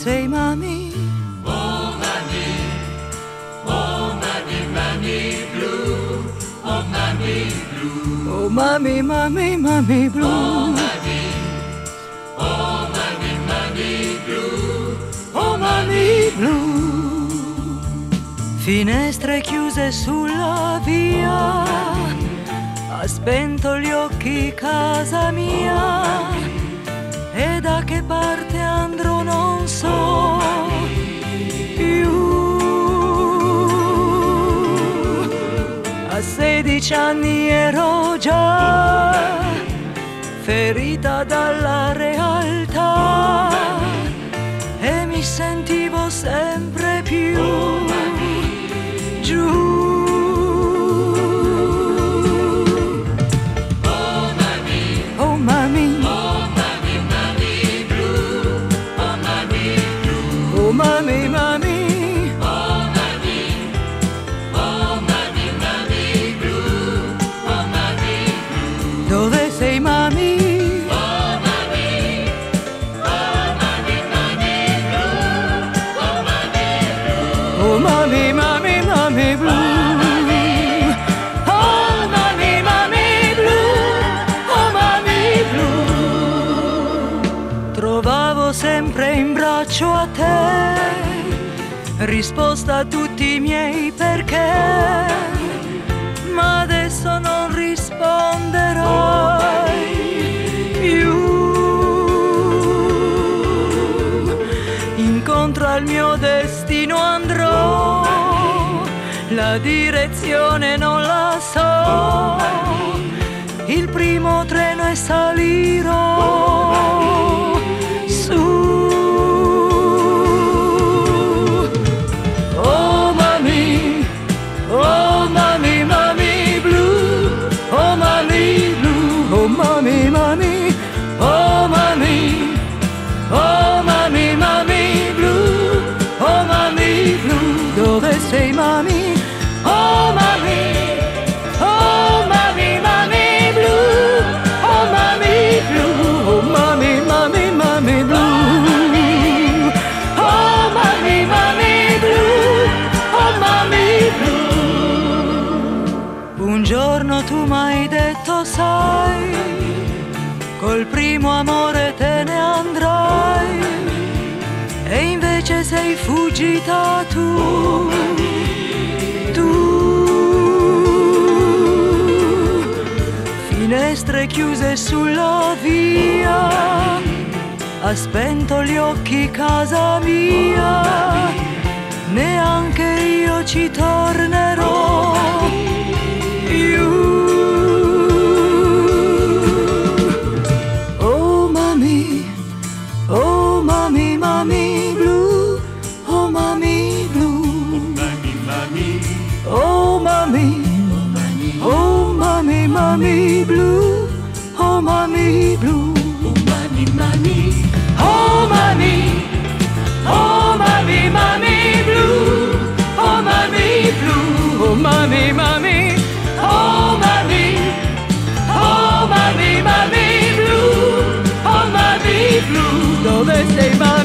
sei mami? Oh mami, oh mami, mami blu, oh mami blu. Oh mami, mami, mami blu. Oh mami, oh mami, mami blu, oh mami blu. Finestre chiuse sulla via, ha spento gli occhi casa mia A sedici anni ero già ferita dalla realtà e mi sentivo sempre più giù. mami, mami. Oh Dove sei mami? Oh mami, oh mami, mami blu, oh mami blu. Oh mami, mami, mami blu. Oh mami, blu. Trovavo sempre in braccio a te risposta a tutti i miei perché, ma adesso non al mio destino andrò, la direzione non la so, il primo treno e salirò tu m'hai detto sai col primo amore te ne andrai. E invece sei fuggita tu, tu. Finestre chiuse sulla via, ha spento gli occhi casa mia, neanche io ci tornerò save us.